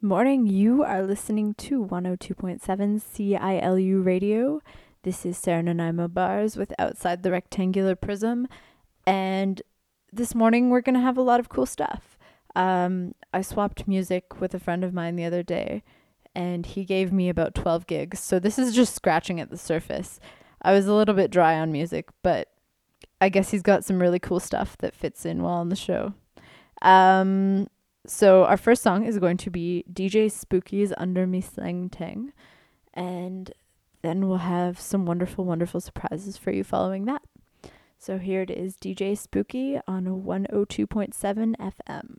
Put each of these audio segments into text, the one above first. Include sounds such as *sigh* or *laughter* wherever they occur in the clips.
Morning, you are listening to 102.7 CILU radio. This is Sarah Nanaimo Bars with Outside the Rectangular Prism. And this morning we're going to have a lot of cool stuff. Um, I swapped music with a friend of mine the other day, and he gave me about 12 gigs. So this is just scratching at the surface. I was a little bit dry on music, but I guess he's got some really cool stuff that fits in well on the show. Um, so our first song is going to be DJ Spooky's Under Me Slang Tang. And then we'll have some wonderful, wonderful surprises for you following that. So here it is DJ Spooky on 102.7 FM.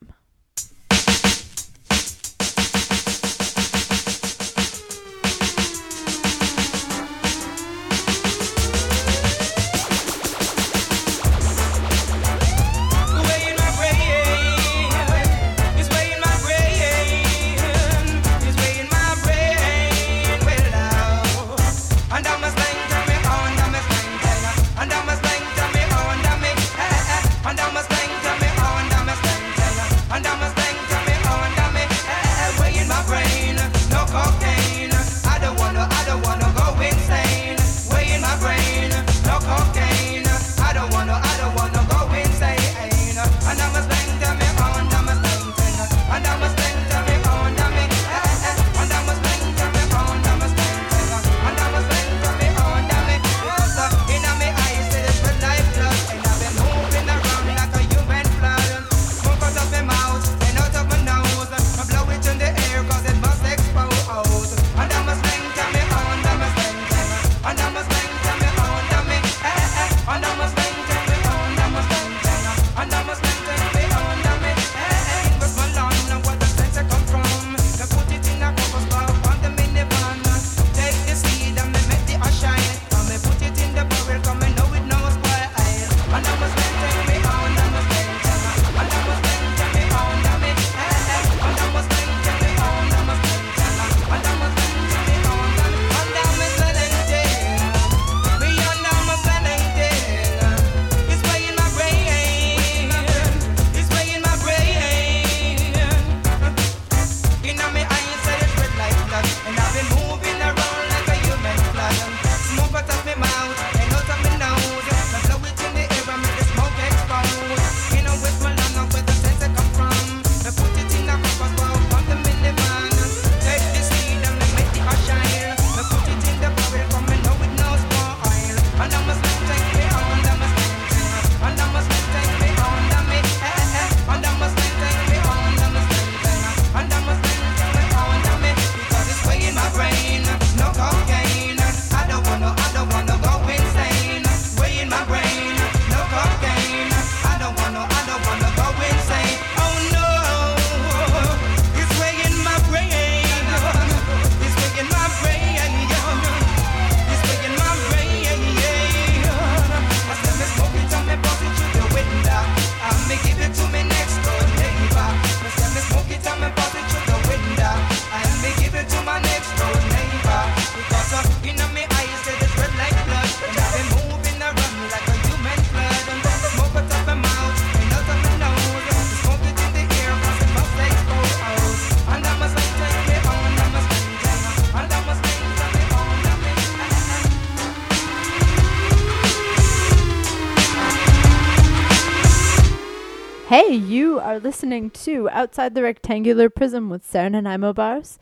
Hey, you are listening to Outside the Rectangular Prism with Sarah Nanaimo Bars.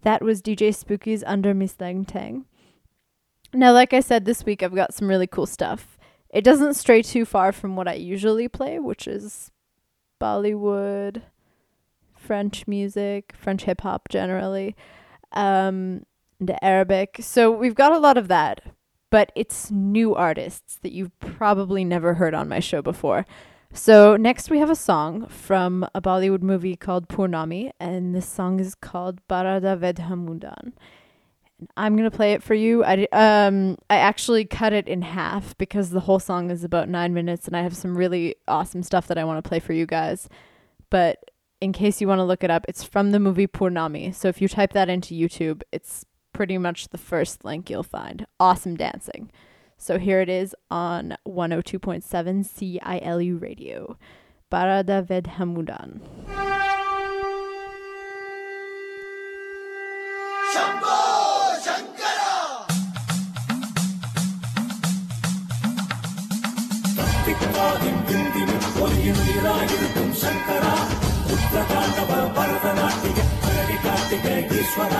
That was DJ Spooky's Under Me Slang Tang. Now, like I said, this week I've got some really cool stuff. It doesn't stray too far from what I usually play, which is Bollywood, French music, French hip hop generally, um, and Arabic. So we've got a lot of that, but it's new artists that you've probably never heard on my show before. So next we have a song from a Bollywood movie called Purnami, and this song is called Barada Vedhamudan. And I'm gonna play it for you. I um I actually cut it in half because the whole song is about nine minutes, and I have some really awesome stuff that I want to play for you guys. But in case you want to look it up, it's from the movie Purnami. So if you type that into YouTube, it's pretty much the first link you'll find. Awesome dancing. So here it is on 102.7 CILU Radio. Barada Vedhamudan. Shankara ഉത്തരകാണ്ഡവ Bharatanatya പ്രതികാട്ടികേശ്വര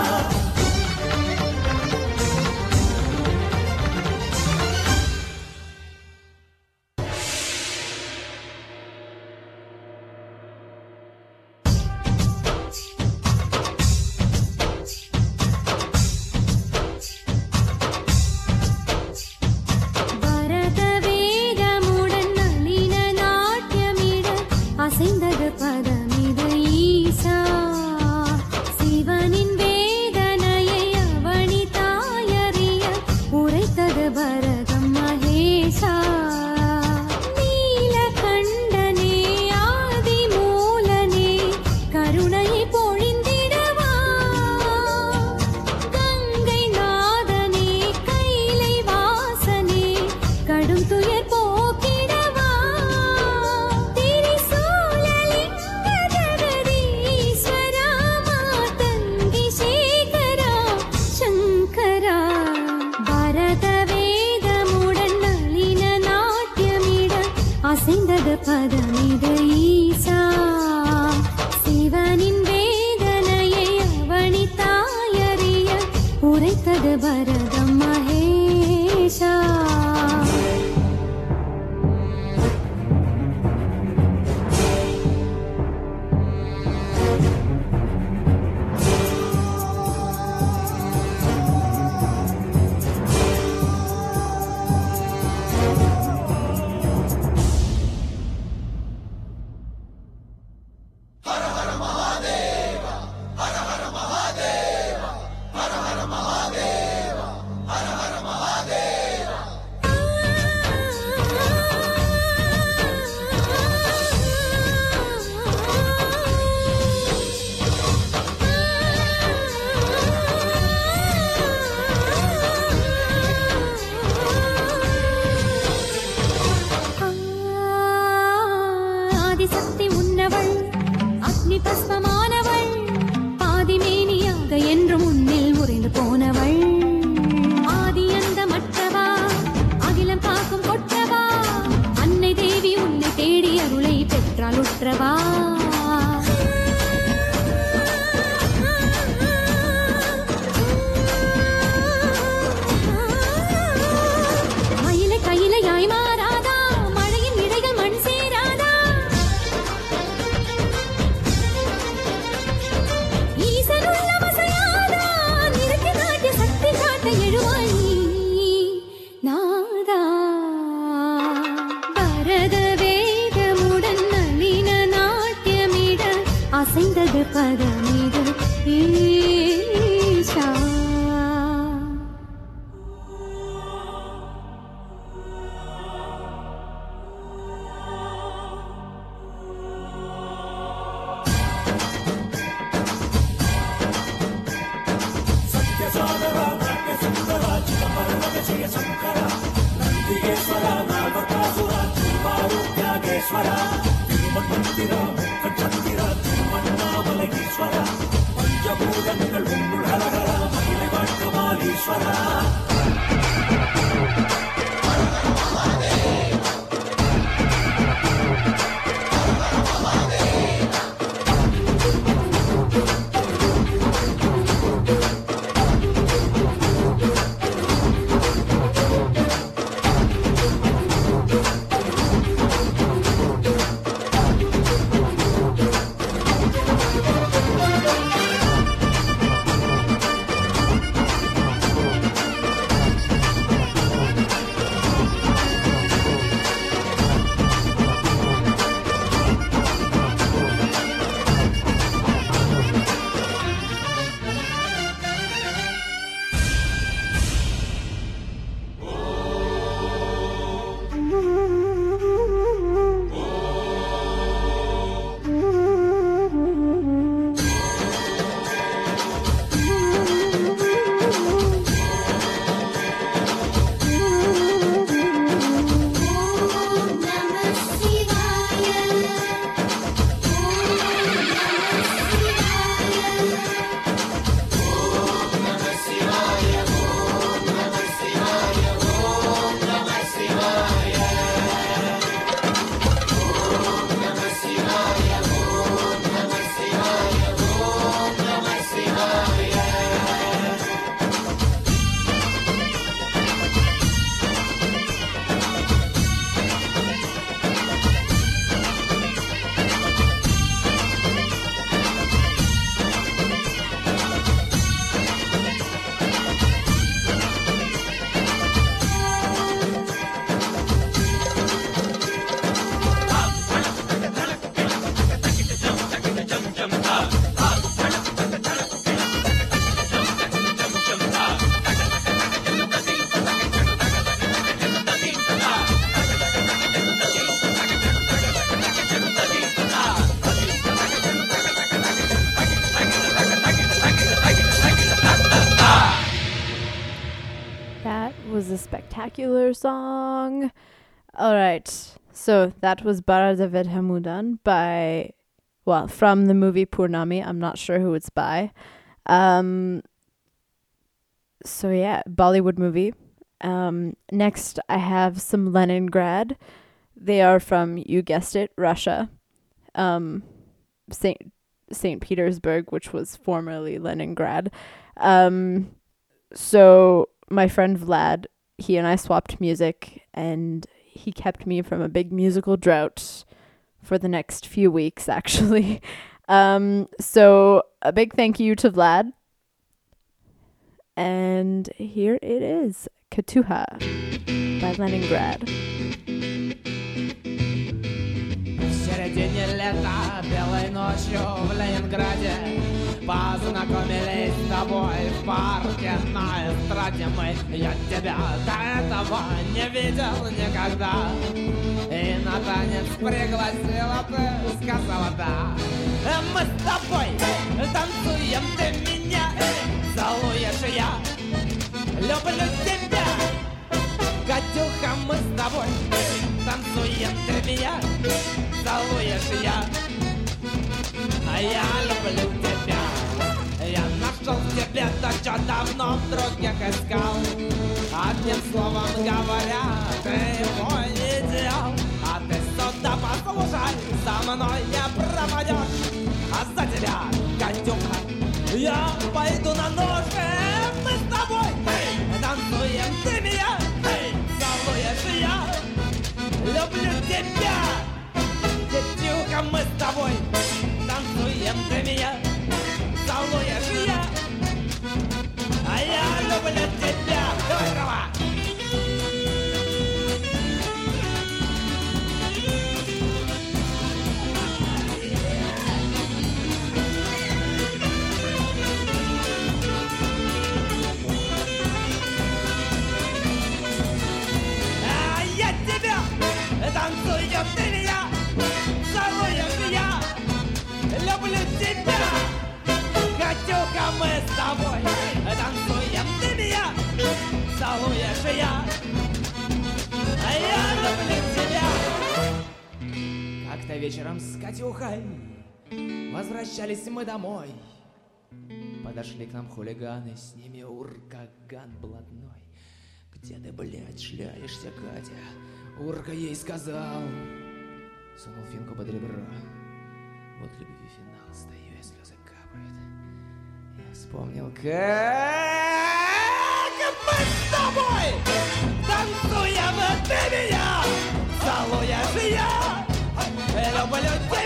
Adishakti ఉన్నవల్ Agni పస్మమా spectacular song. All right. So that was Bara David Hamudan by, well, from the movie Purnami. I'm not sure who it's by. Um, so yeah, Bollywood movie. Um, next, I have some Leningrad. They are from, you guessed it, Russia. Um, Saint Saint Petersburg, which was formerly Leningrad. Um, so my friend Vlad, he and I swapped music, and he kept me from a big musical drought for the next few weeks, actually. *laughs* Um, so a big thank you to Vlad. And here it is, Katuha by Leningrad. В середине лета, белой ночью в Ленинграде Познакомились с тобой в парке на эстраде Мы, я тебя до этого не видел никогда. И на танец пригласила, ты сказала да Мы с тобой танцуем, ты меня целуешь я Люблю тебя Катюха, мы с тобой танцуем, ты меня целуешь я А я люблю тебя Я нашел в тебе то, что давно других искал Одним словом говоря, ты мой идеал А ты сюда послушай, со мной не пропадешь А за тебя, Катюха, я пойду на ножи Мы с тобой танцуем, ты меня целуешь я Люблю тебя. Катюха, мы с Подошли к нам хулиганы, с ними уркаган блатной где ты, блядь, шляешься, Катя? Урка ей сказал. Сунул финку под ребро. Вот любви финал, стою, и слезы капают. Я вспомнил, как мы с тобой танцуем, ты меня целуешь я. Люблю тебя.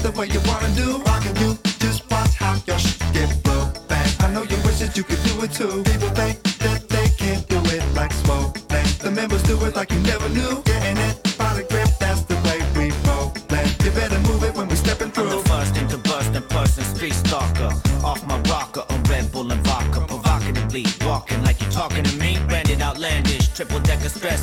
It the way you wanna do. Rockin' you, just watch how your shit get blow back. I know you wish that you could do it too. People think that they can't do it like smoke. The members do it like you never knew. Getting it by the grip, that's the way we roll. You better move it when we stepping I'm through. the first into burst in person, street stalker. Off my rocker, on Red Bull and vodka. Provocatively walking like you're talking to me. Branded outlandish, triple decker stress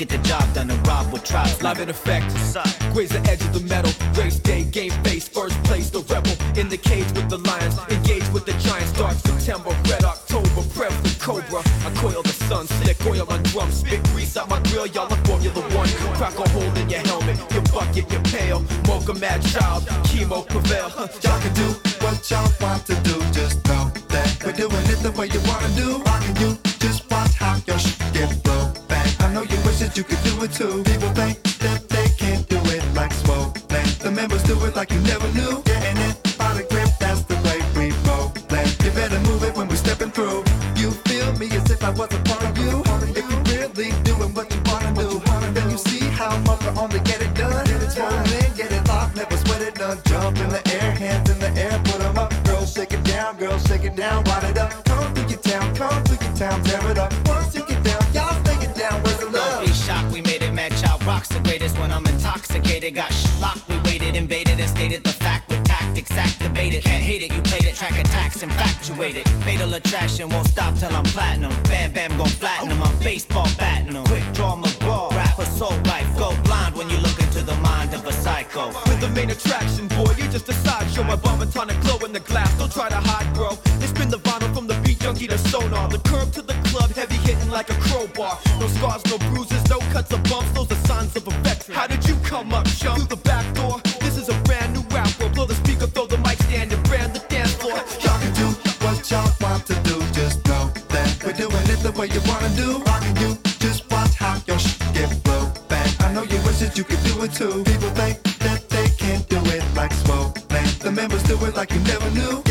get the job done and rob with tribes. Live in effect. Graze the edge of the metal. Race day, game face, first place, the rebel. In the cage with the lions, engage with the giants. Dark September, red October, prep with Cobra. I coil the sun, slick oil on drums, spit grease out my grill. Y'all are Formula One. Crack a hole in your helmet, your bucket, your pail. Mocha mad child, chemo How did you come up, chum? Through the back door. This is a brand new rap. Bro. Blow the speaker, throw the mic stand, and brand the dance floor. Y'all can do what y'all want to do. Just know that we're doing it the way you wanna do. Rockin' you, just watch how your shit get blow back. I know you wish that you could do it too. People think that they can't do it like Swole. Man, the members do it like you never knew.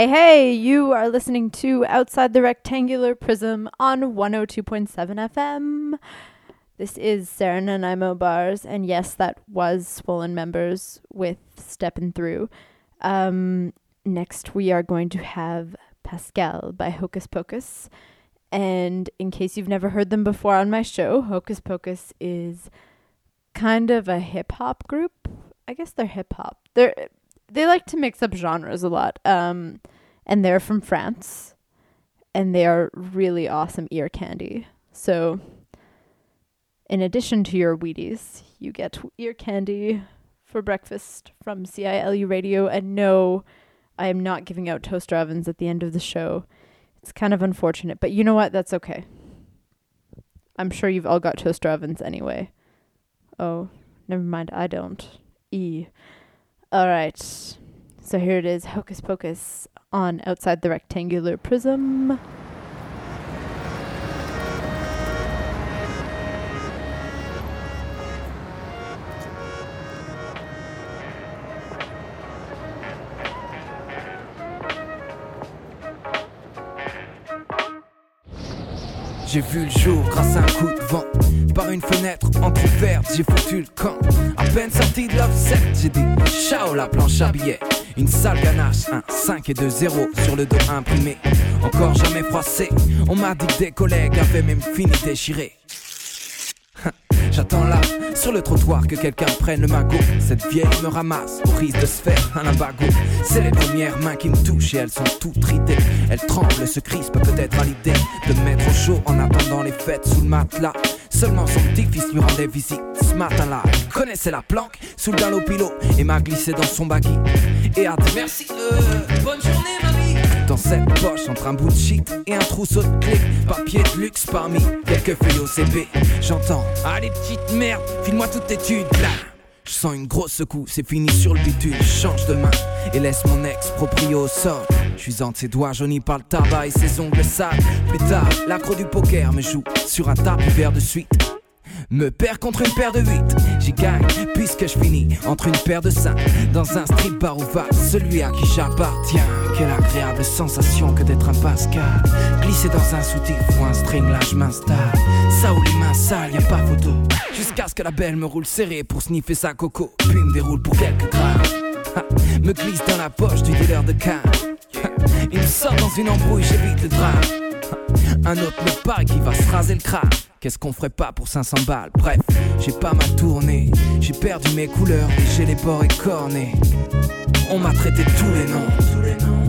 Hey, hey, you are listening to Outside the Rectangular Prism on 102.7 FM. This is Sarah Nanaimo Bars, and yes, that was Swollen Members with Steppin' Through. Um, next, we are going to have Pascal by Hocus Pocus. And in case you've never heard them before on my show, Hocus Pocus is kind of a hip hop group. I guess they're hip hop. They're they like to mix up genres a lot. Um, and they're from France, and they are really awesome ear candy. So, in addition to your Wheaties, you get ear candy for breakfast from CILU Radio. And no, I am not giving out toaster ovens at the end of the show. It's kind of unfortunate, but you know what? That's okay. I'm sure you've all got toaster ovens anyway. Oh, never mind. I don't. E. All right. So here it is Hocus Pocus on Outside the Rectangular Prism. J'ai vu le jour grâce à un coup de vent. Par une fenêtre entrouverte, j'ai foutu le camp. À peine sorti de l'offset, j'ai dit ciao la planche à billets. Une sale ganache, un 5 et 2 0 sur le dos imprimé. Encore jamais froissé, on m'a dit que des collègues avaient même fini déchiré. J'attends là, sur le trottoir, que quelqu'un prenne le magot. Cette vieille me ramasse, au risque de se faire un limbago. C'est les premières mains qui me touchent et elles sont toutes ridées. Elles tremblent, se crispent peut-être à l'idée de me mettre au chaud en attendant les fêtes sous le matelas. Seulement son petit-fils lui rendait visite ce matin-là. Connaissait la planque sous le galop pilot et m'a glissé dans son baggy. Et a dit merci, euh, bonne journée, mamie. Dans cette poche, entre un bout de shit et un trousseau de clés, papier de luxe parmi quelques feuilles au CP. J'entends, allez petite merde, file-moi toute tes là. Je sens une grosse secousse, c'est fini sur le bitume. Change de main et laisse mon ex proprio au sol. Je suis entre ses doigts jaunis par le tabac et ses ongles sales. Plus tard, l'accro du poker me joue sur un tapis vert de suite. Me perd contre une paire de 8 J'y gagne puisque je finis entre une paire de 5 Dans un strip bar ou va celui à qui j'appartiens. Quelle agréable sensation que d'être un Pascal Glisser dans un soutif ou un string là je m'installe. Ça ou les mains sales y a pas photo. Jusqu'à ce que la belle me roule serré pour sniffer sa coco. Puis me déroule pour quelques grammes Me glisse dans la poche du dealer de canne Il me sort dans une embrouille j'évite le drame un autre me paraît qui va se raser le crâne. Qu'est-ce qu'on ferait pas pour 500 balles? Bref, j'ai pas ma tournée. J'ai perdu mes couleurs j'ai les bords écornés. On m'a traité tous les noms. Tous les noms,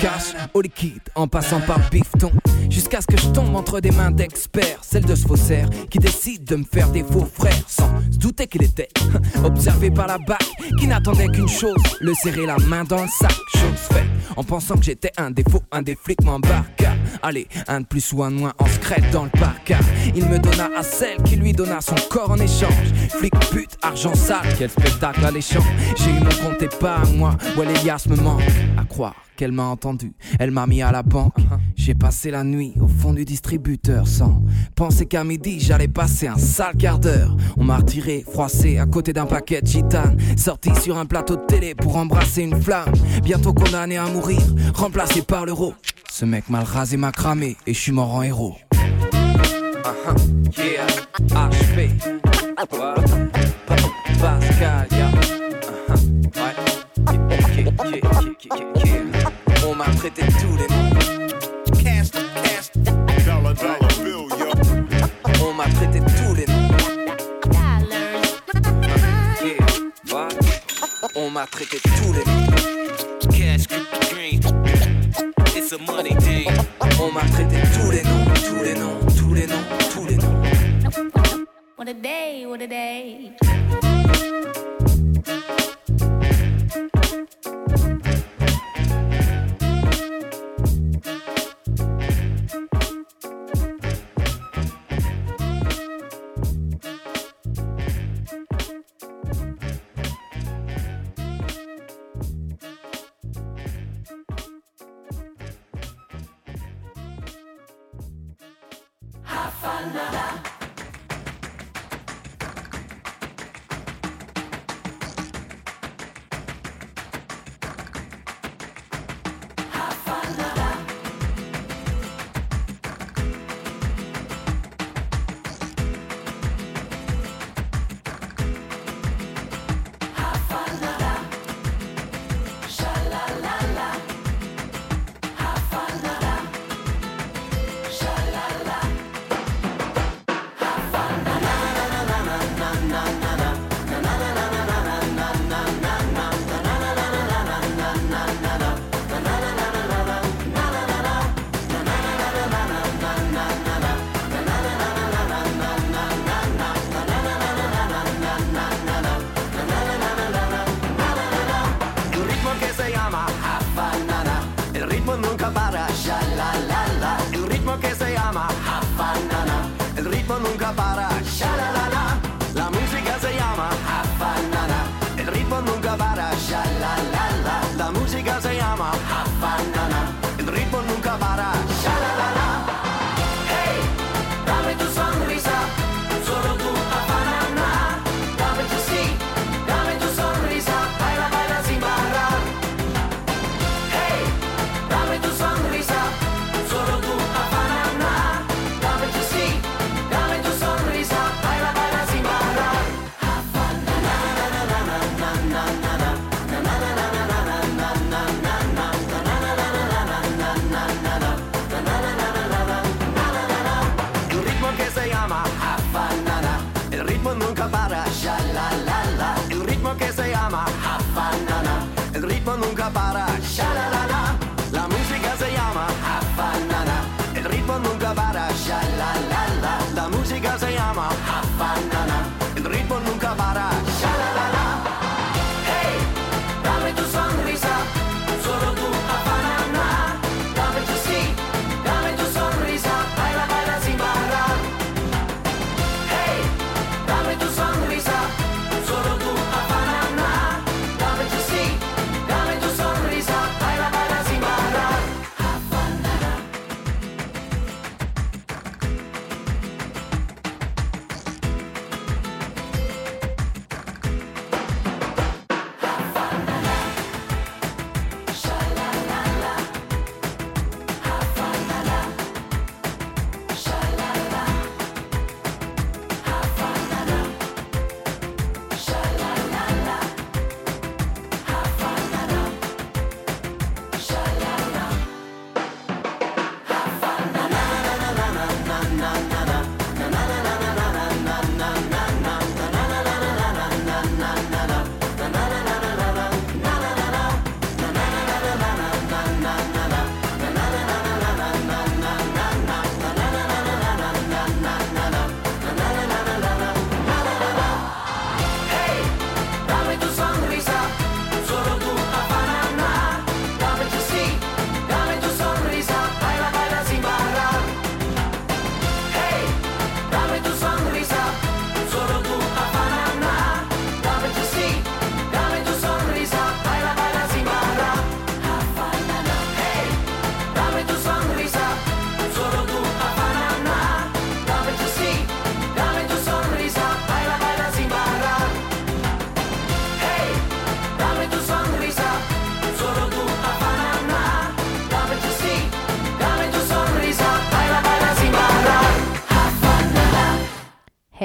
cash au liquide, en passant par bifton. Jusqu'à ce que je tombe entre des mains d'experts. Celle de ce faussaire qui décide de me faire des faux frères. Sans se douter qu'il était *laughs* observé par la bac. Qui n'attendait qu'une chose, le serrer la main dans le sac. Chose faite, en pensant que j'étais un défaut, un des flics m'embarqua. Allez, un de plus ou un de moins en secret dans le parc. Il me donna à celle qui lui donna son corps en échange. Flic, pute, argent sale, quel spectacle alléchant. J'ai eu mon compte pas moi, où Elias me manque. À croire qu'elle m'a entendu, elle m'a mis à la banque. J'ai passé la nuit au fond du distributeur sans penser qu'à midi j'allais passer un sale quart d'heure. On m'a retiré, froissé à côté d'un paquet de gitane, sorti sur un plateau de télé pour embrasser une flamme. Bientôt condamné à mourir, remplacé par l'euro. Ce mec mal rasé m'a cramé et je suis mort en héros. Uh-huh. Yeah, HP. Pascal, yeah. Uh-huh. Yeah, yeah. On m'a traité de tous les noms. Cash, cash, dollar, dollar bill, yo. On m'a traité de tous les noms. Yeah, voilà. On m'a traité de tous les noms. Cash green. It's a money thing. On m'a traité de tous les noms, tous les noms, tous les noms, tous les noms. What a day, what a day.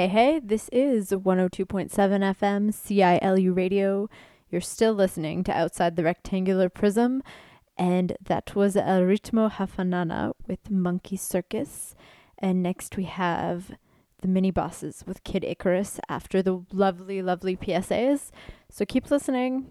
Hey, hey, this is 102.7 FM CILU radio. You're still listening to Outside the Rectangular Prism, and that was El Ritmo Hafanana with Monkey Circus. And next we have the mini bosses with Kid Icarus after the lovely, lovely PSAs. So keep listening.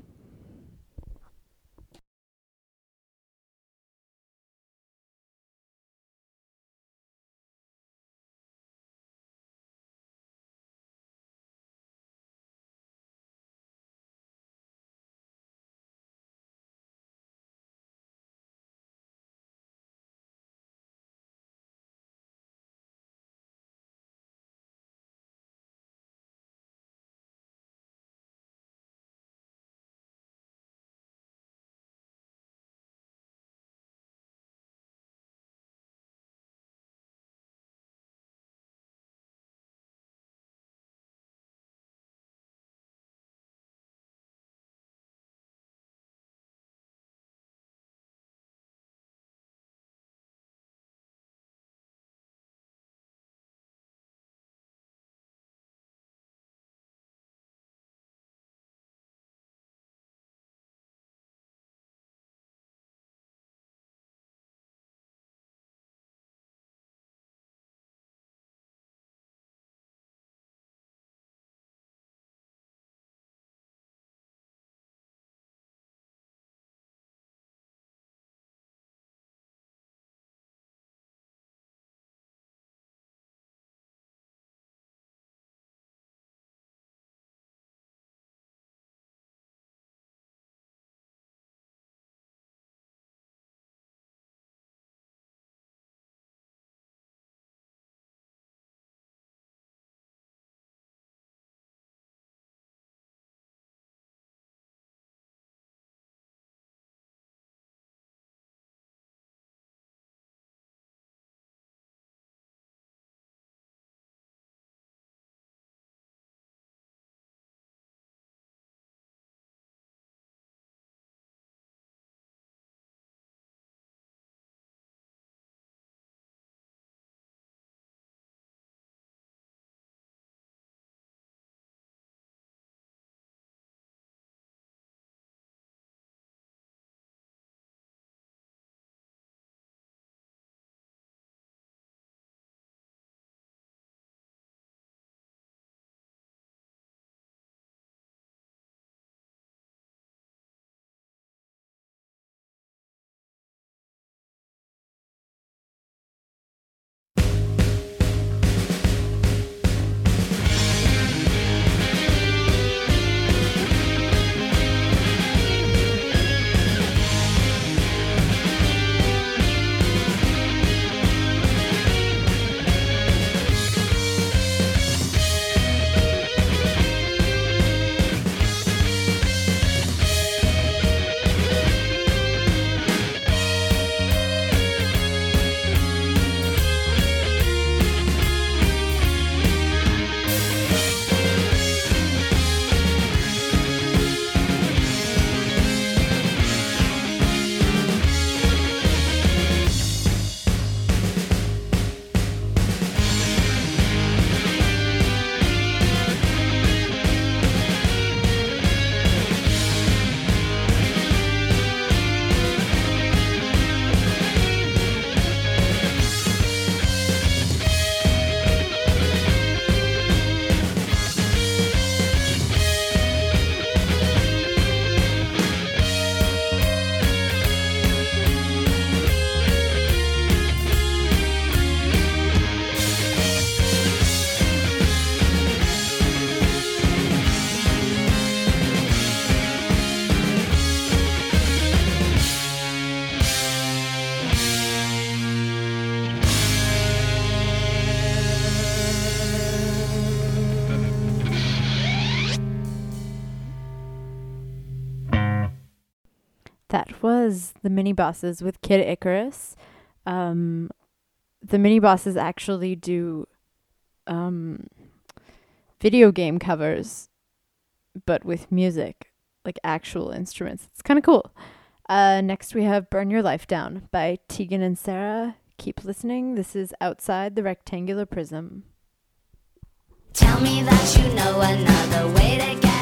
was the Minibosses with Kid Icarus. Um, the Minibosses actually do um, video game covers, but with music, like actual instruments. It's kind of cool. Uh, next, we have Burn Your Life Down by Tegan and Sara. Keep listening. This is Outside the Rectangular Prism. Tell me that you know another way to get.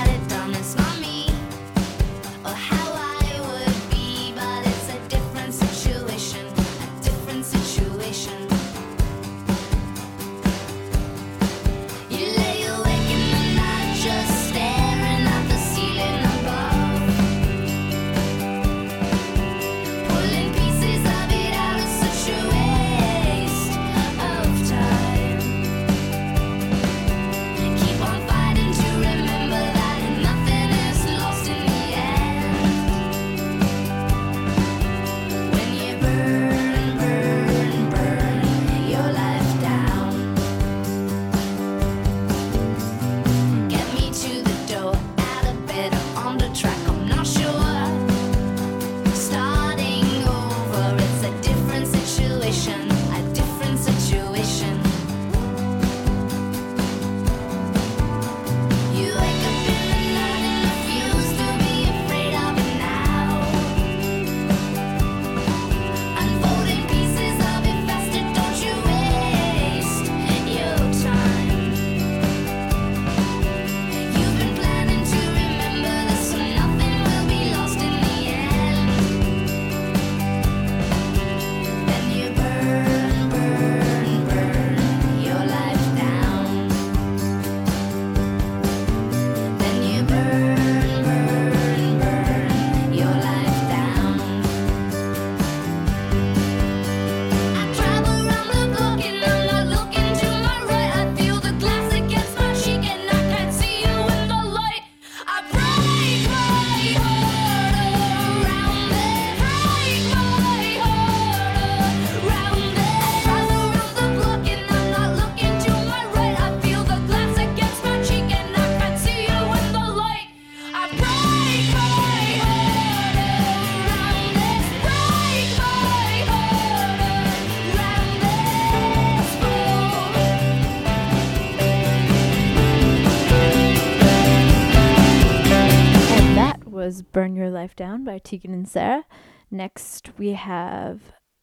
Down by Tegan and Sara. Next, we have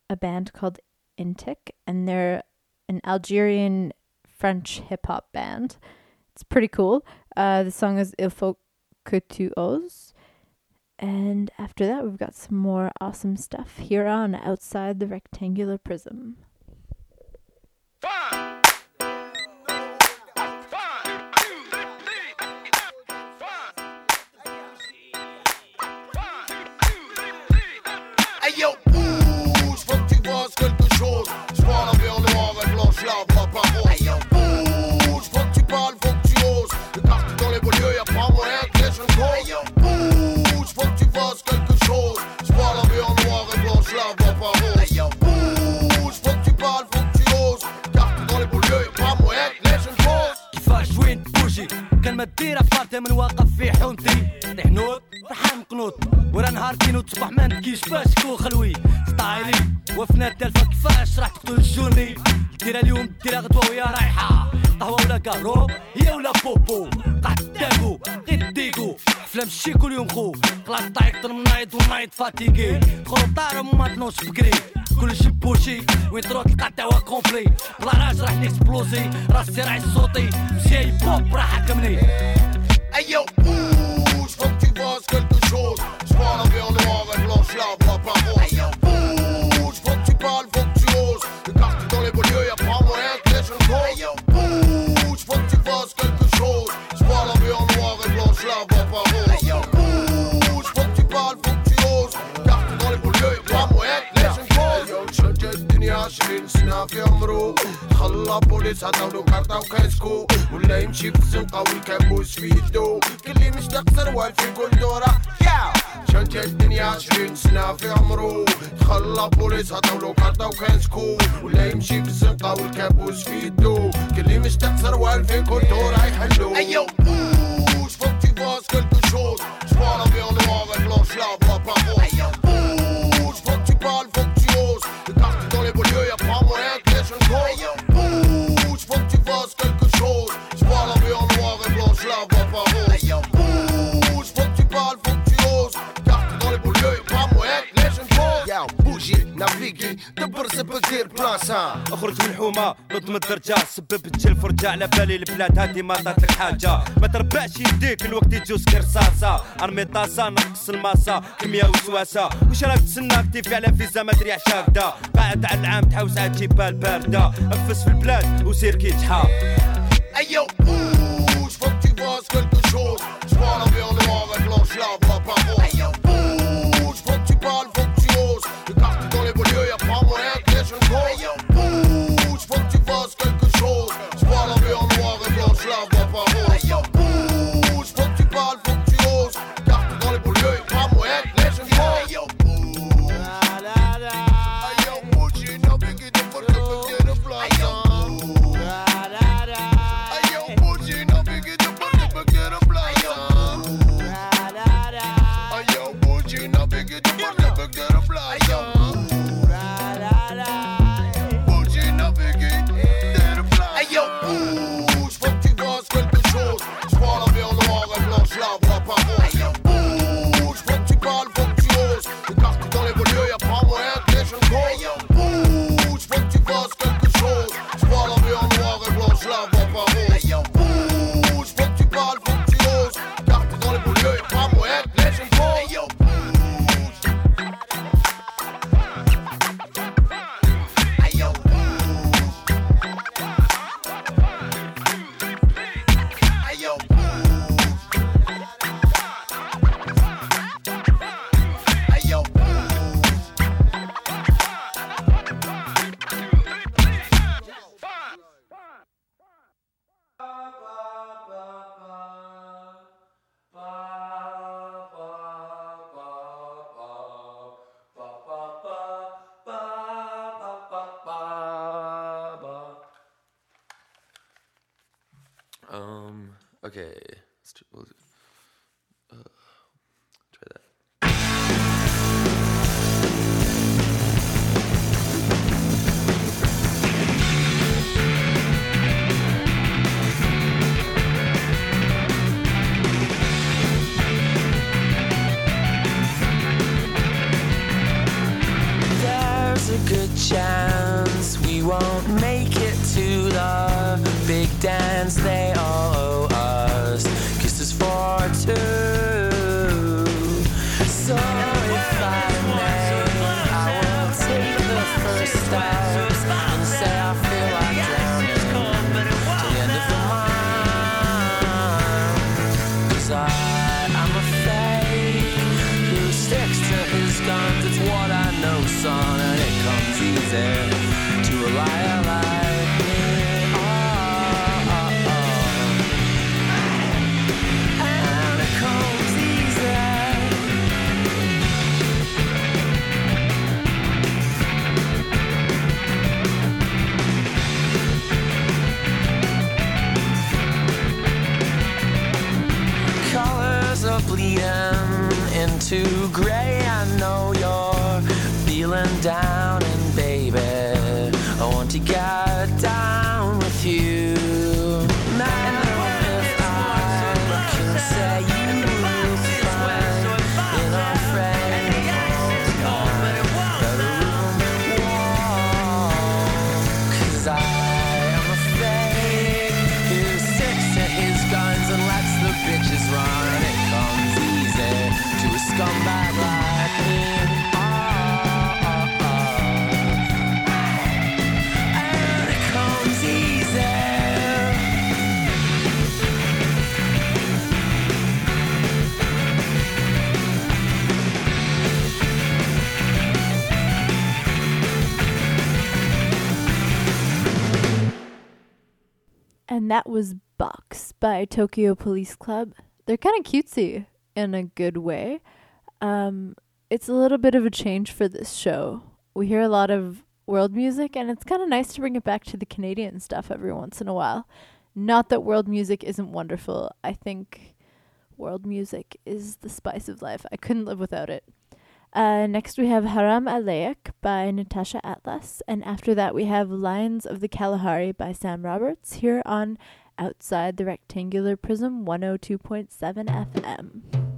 a band called Intik, and they're an Algerian French hip hop band. It's pretty cool. Uh, the song is Il faut que tu oses. And after that, we've got some more awesome stuff here on Outside the Rectangular Prism. Fun! كان ما دير أفارتي من واقف في حونتي طيح نوت راح مقنوط ورا نهار كي نوت صباح ما نبكيش باش كو خلوي. ستايلي وفنا التلفة كيفاش راح تقتل جوني ديرا اليوم ديرا غدوة وهي رايحة. قهوة ولا كارو هي ولا بوبو. قعد تاكو غير ديكو. حفلة مشي كل يوم خو. خلاص طايق تنمنايض ونايض فاتيكي. خو طار وما تنوش بكري. كل شي بوشي وين تروح تلقى توا كومبلي بلا راج راح نكسبلوزي راسي راح صوتي جاي بوب راح حكمني ايوا اوه je crois que tu penses quelque chose je crois en عمرو. خلا بوليس عطاولو كارطة وكاسكو. ولا يمشي في الزنقة والكابوس في يدو. كلي مش تقصر والف في كل دورة يا شنجة الدنيا عشرين سنة في عمرو. خلا بوليس عطاولو كارطة وكاسكو. ولا يمشي في الزنقة والكابوس في يدو. كلي مش تقصر والف في كل دورة يحلو أيو faut فوتي tu كلتو شوز chose. بيان نوار la mer noire, elle blanche l'arbre à parole. Bouge, faut control. تبكي دبر سب سير بلاصة. أخرج من الحومة نضم الدرجة سبب تجي الفرجة على بالي البلاد هادي ما طاتلك حاجة. ما تربعش يديك الوقت يجوز كرصاصة. أرمي طاسة نقص الماسة. كمية وسواسة. واش راك تسنى كتيفي على فيزا؟ ما تريحش هكدا قاعد على العام تحوس عاد تجيب بال باردة أنفس في البلاد وسير كي تحا ايو اوش فوق تي كلكو شوز بيون. too great. and that was Box by Tokyo Police Club. They're kind of cutesy in a good way. Um, it's a little bit of a change for this show. We hear a lot of world music, and it's kind of nice to bring it back to the Canadian stuff every once in a while. Not that world music isn't wonderful. I think world music is the spice of life. I couldn't live without it. Uh, next, we have Haram Aleik by Natacha Atlas. And after that, we have Lions of the Kalahari by Sam Roberts here on Outside the Rectangular Prism 102.7 FM.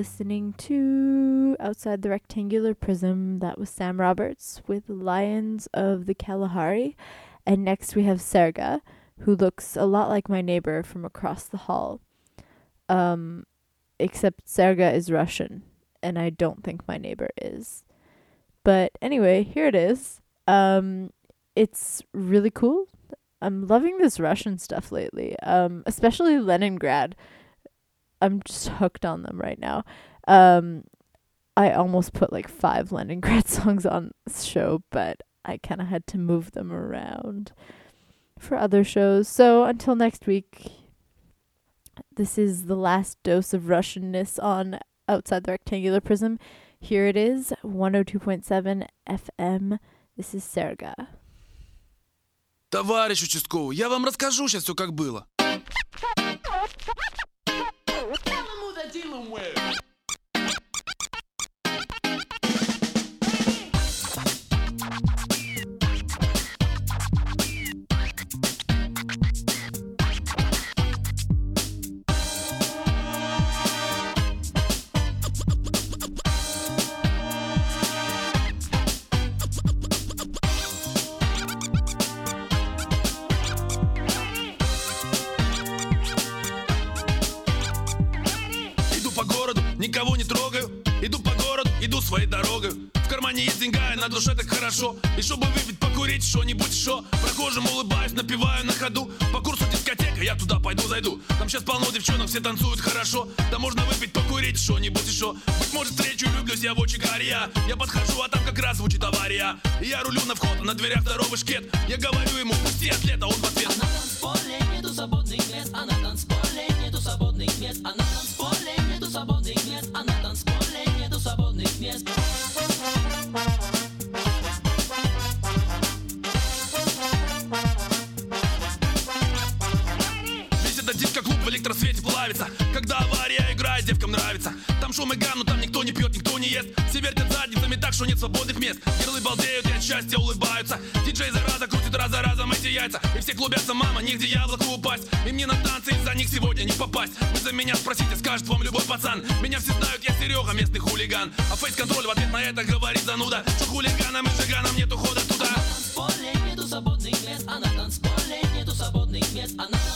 Listening to Outside the Rectangular Prism. That was Sam Roberts with Lions of the Kalahari. And next we have Serga, who looks a lot like my neighbor from across the hall. Um, except Serga is Russian, and I don't think my neighbor is. But anyway, here it is. Um, it's really cool. I'm loving this Russian stuff lately, um, especially Leningrad. I'm just hooked on them right now. Um, I almost put like five Leningrad songs *laughs* on this show, but I kind of had to move them around for other shows. So until next week, this is the last dose of Russianness on Outside the Rectangular Prism. Here it is, 102.7 FM. This is Serga. Товарищ участковый, я вам расскажу сейчас все как было. dealing with. Никого не трогаю. Иду по городу, иду своей дорогой. В кармане есть деньга, и на душе так хорошо. И чтобы выпить, покурить что-нибудь шо Прохожим улыбаюсь, напиваю на ходу. По курсу дискотека, я туда пойду зайду. Там сейчас полно девчонок, все танцуют хорошо. Да можно выпить, покурить что-нибудь еще. Быть может встречу, влюблюсь я в очи горя Я подхожу, а там как раз звучит авария. Я рулю на вход, а на дверях здоровый шкет. Я говорю ему, пусти атлета, он в ответ танцполе нету плавится Когда авария играет, девкам нравится. Там шум и гам, но там никто не пьет, никто не ест. Все вертят задницами так, что нет свободных мест. Герлы балдеют и от счастья улыбаются. Диджей зараза крутит раз за разом эти яйца. И все клубятся, мама, нигде яблоку упасть. И мне на танцы из-за них сегодня не попасть. Вы за меня спросите, скажет вам любой пацан. Меня все знают, я Серега, местный хулиган. А фейс-контроль в ответ на это говорит зануда. Что хулиганам и жиганам нету хода туда. Танцполе нету свободных мест, а на танцполе нету свободных мест, а на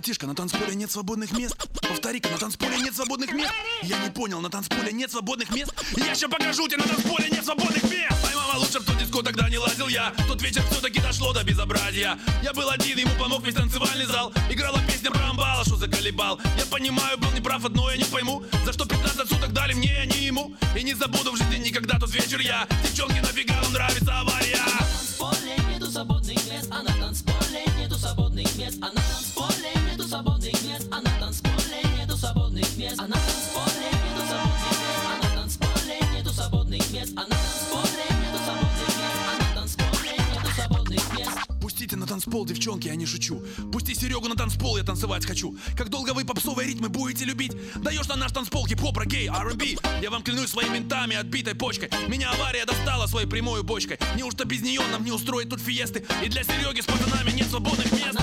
братишка, на танцполе нет свободных мест. Повтори-ка, на танцполе нет свободных мест. Я не понял, на танцполе нет свободных мест. Я сейчас покажу тебе, на танцполе нет свободных мест. Ай, мама, лучше в ту диско тогда не лазил я. Тот вечер все-таки дошло до безобразия. Я был один, ему помог весь танцевальный зал. Играла песня про амбала, что заколебал. Я понимаю, был неправ, одно я не пойму. За что 15 суток дали мне, а не ему. И не забуду в жизни никогда тот вечер я. Девчонки, нафига вам нравится авария? танцполе танцпол, девчонки, я не шучу. Пусти Серегу на танцпол, я танцевать хочу. Как долго вы попсовые ритмы будете любить? Даешь на наш танцпол хип-хоп, гей, R&B. Я вам клянусь своими ментами, отбитой почкой. Меня авария достала своей прямой бочкой. Неужто без нее нам не устроить тут фиесты? И для Сереги с пацанами нет свободных мест.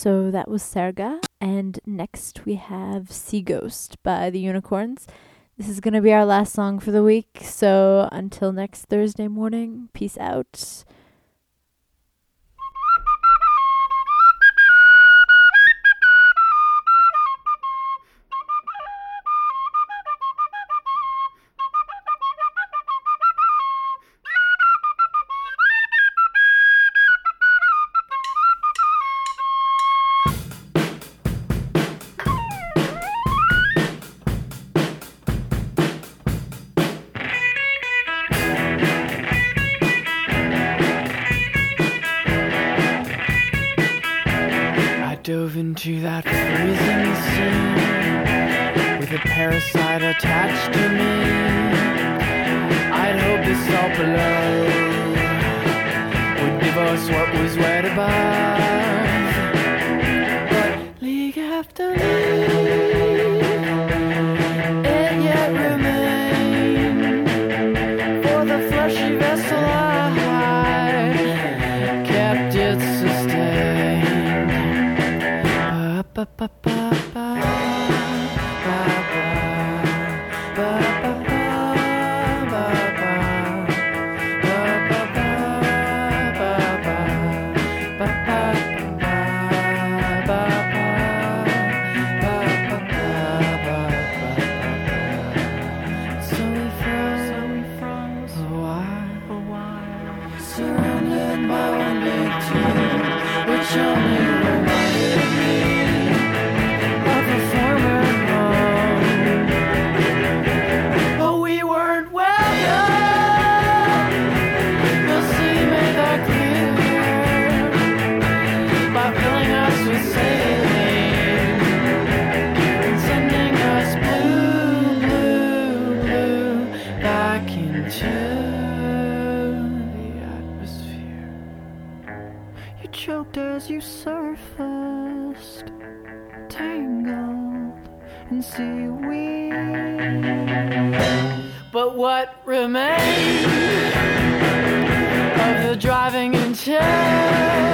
So that was Serga. And next we have Sea Ghost by the Unicorns. This is going to be our last song for the week. So until next Thursday morning, peace out. surfaced, tangled in seaweed. But what remains of the driving intent?